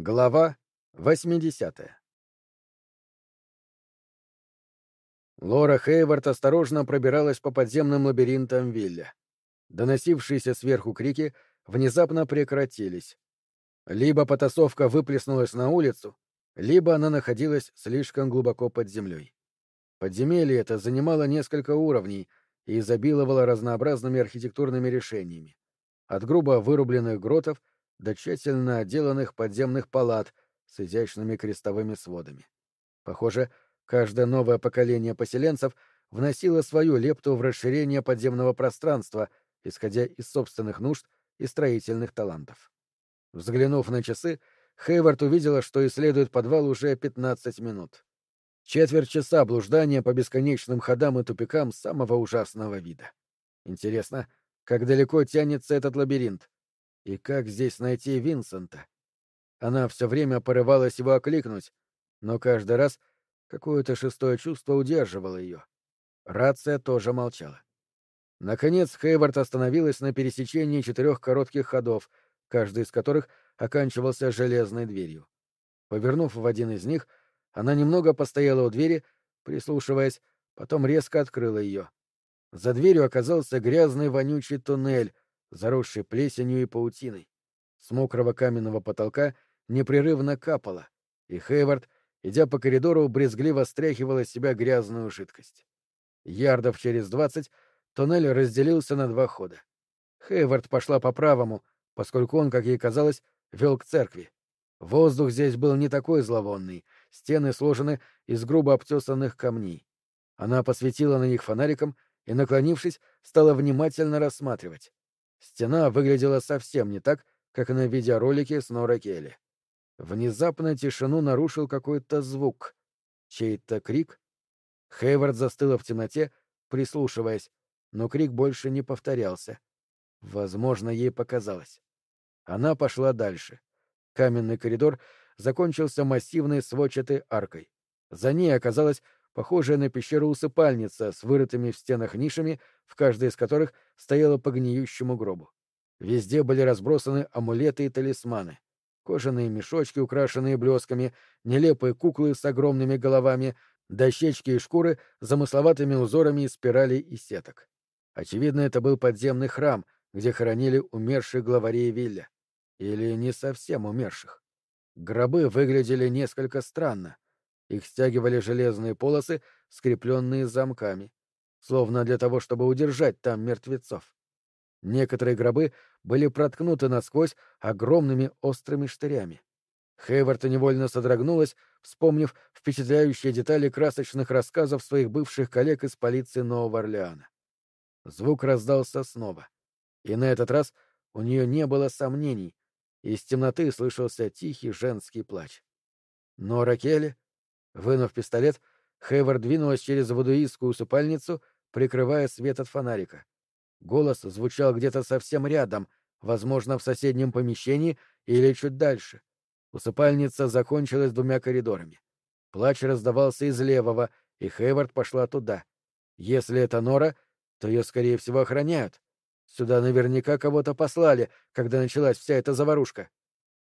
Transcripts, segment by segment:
Глава 80 Лора Хейвард осторожно пробиралась по подземным лабиринтам Вилля. Доносившиеся сверху крики внезапно прекратились. Либо потасовка выплеснулась на улицу, либо она находилась слишком глубоко под землей. Подземелье это занимало несколько уровней и изобиловало разнообразными архитектурными решениями. От грубо вырубленных гротов до тщательно отделанных подземных палат с изящными крестовыми сводами. Похоже, каждое новое поколение поселенцев вносило свою лепту в расширение подземного пространства, исходя из собственных нужд и строительных талантов. Взглянув на часы, Хейвард увидела, что исследует подвал уже 15 минут. Четверть часа блуждания по бесконечным ходам и тупикам самого ужасного вида. Интересно, как далеко тянется этот лабиринт? И как здесь найти Винсента? Она все время порывалась его окликнуть, но каждый раз какое-то шестое чувство удерживало ее. Рация тоже молчала. Наконец Хейвард остановилась на пересечении четырех коротких ходов, каждый из которых оканчивался железной дверью. Повернув в один из них, она немного постояла у двери, прислушиваясь, потом резко открыла ее. За дверью оказался грязный вонючий туннель, заросший плесенью и паутиной. С мокрого каменного потолка непрерывно капало, и Хейвард, идя по коридору, брезгливо стряхивала с себя грязную жидкость. Ярдов через двадцать туннель разделился на два хода. Хейвард пошла по правому, поскольку он, как ей казалось, вел к церкви. Воздух здесь был не такой зловонный, стены сложены из грубо обтесанных камней. Она посветила на них фонариком и, наклонившись, стала внимательно рассматривать. Стена выглядела совсем не так, как на видеоролике с Нора Келли. Внезапно тишину нарушил какой-то звук. Чей-то крик? Хейвард застыла в темноте, прислушиваясь, но крик больше не повторялся. Возможно, ей показалось. Она пошла дальше. Каменный коридор закончился массивной сводчатой аркой. За ней оказалась похожая на пещеру-усыпальница с вырытыми в стенах нишами, в каждой из которых стояла по гниющему гробу. Везде были разбросаны амулеты и талисманы. Кожаные мешочки, украшенные блесками, нелепые куклы с огромными головами, дощечки и шкуры с замысловатыми узорами из спиралей и сеток. Очевидно, это был подземный храм, где хоронили умерших главарей Вилля. Или не совсем умерших. Гробы выглядели несколько странно — их стягивали железные полосы, скрепленные замками, словно для того, чтобы удержать там мертвецов. Некоторые гробы были проткнуты насквозь огромными острыми штырями. Хейвард невольно содрогнулась, вспомнив впечатляющие детали красочных рассказов своих бывших коллег из полиции Нового Орлеана. Звук раздался снова. И на этот раз у нее не было сомнений. Из темноты слышался тихий женский плач. Но Ракеле Вынув пистолет, Хейвард двинулась через водуистскую усыпальницу, прикрывая свет от фонарика. Голос звучал где-то совсем рядом, возможно, в соседнем помещении или чуть дальше. Усыпальница закончилась двумя коридорами. Плач раздавался из левого, и Хейвард пошла туда. Если это Нора, то ее, скорее всего, охраняют. Сюда наверняка кого-то послали, когда началась вся эта заварушка.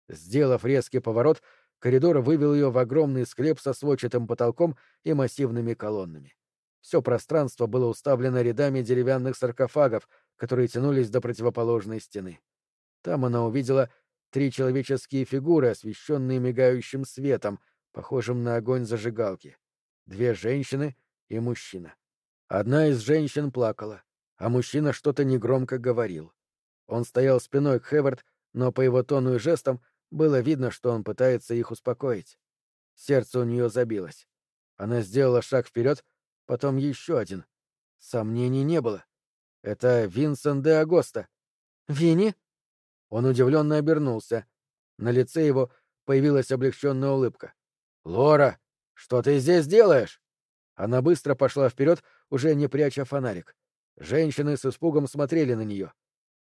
Сделав резкий поворот, Коридор вывел ее в огромный склеп со сводчатым потолком и массивными колоннами. Все пространство было уставлено рядами деревянных саркофагов, которые тянулись до противоположной стены. Там она увидела три человеческие фигуры, освещенные мигающим светом, похожим на огонь зажигалки. Две женщины и мужчина. Одна из женщин плакала, а мужчина что-то негромко говорил. Он стоял спиной к Хевард, но по его тону и жестам было видно, что он пытается их успокоить. Сердце у нее забилось. Она сделала шаг вперед, потом еще один. Сомнений не было. Это Винсент де Агоста. «Винни?» Он удивленно обернулся. На лице его появилась облегченная улыбка. «Лора, что ты здесь делаешь?» Она быстро пошла вперед, уже не пряча фонарик. Женщины с испугом смотрели на нее.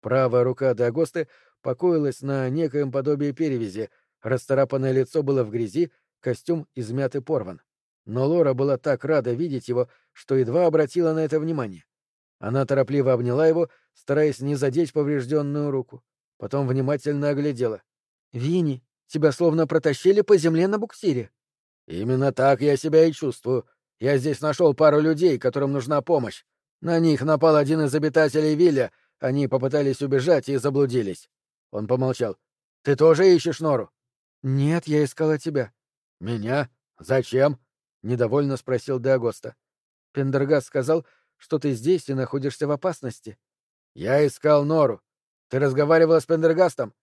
Правая рука Дагосты покоилась на некоем подобии перевязи, расцарапанное лицо было в грязи, костюм измят и порван. Но Лора была так рада видеть его, что едва обратила на это внимание. Она торопливо обняла его, стараясь не задеть поврежденную руку. Потом внимательно оглядела. «Винни, Тебя словно протащили по земле на буксире. Именно так я себя и чувствую. Я здесь нашел пару людей, которым нужна помощь. На них напал один из обитателей Вилля, они попытались убежать и заблудились. Он помолчал. Ты тоже ищешь Нору? Нет, я искала тебя. Меня? Зачем? Недовольно спросил Деагоста. Пендергас сказал, что ты здесь и находишься в опасности. Я искал Нору. Ты разговаривала с Пендергастом?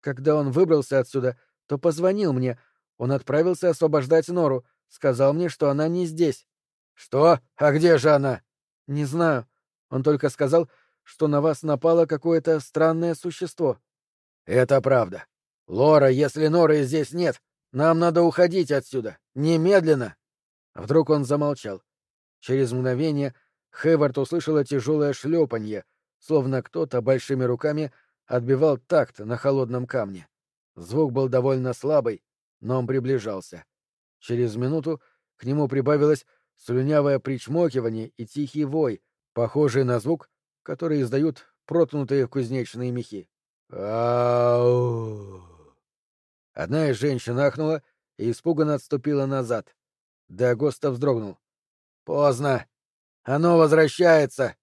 Когда он выбрался отсюда, то позвонил мне. Он отправился освобождать Нору. Сказал мне, что она не здесь. Что? А где же она? Не знаю. Он только сказал, что на вас напало какое-то странное существо. Это правда. Лора, если Норы здесь нет, нам надо уходить отсюда. Немедленно. Вдруг он замолчал. Через мгновение Хейвард услышала тяжелое шлепанье, словно кто-то большими руками отбивал такт на холодном камне. Звук был довольно слабый, но он приближался. Через минуту к нему прибавилось слюнявое причмокивание и тихий вой, похожий на звук, который издают проткнутые кузнечные мехи. Ау! Одна из женщин ахнула и испуганно отступила назад. Дагоста вздрогнул. «Поздно! Оно возвращается!»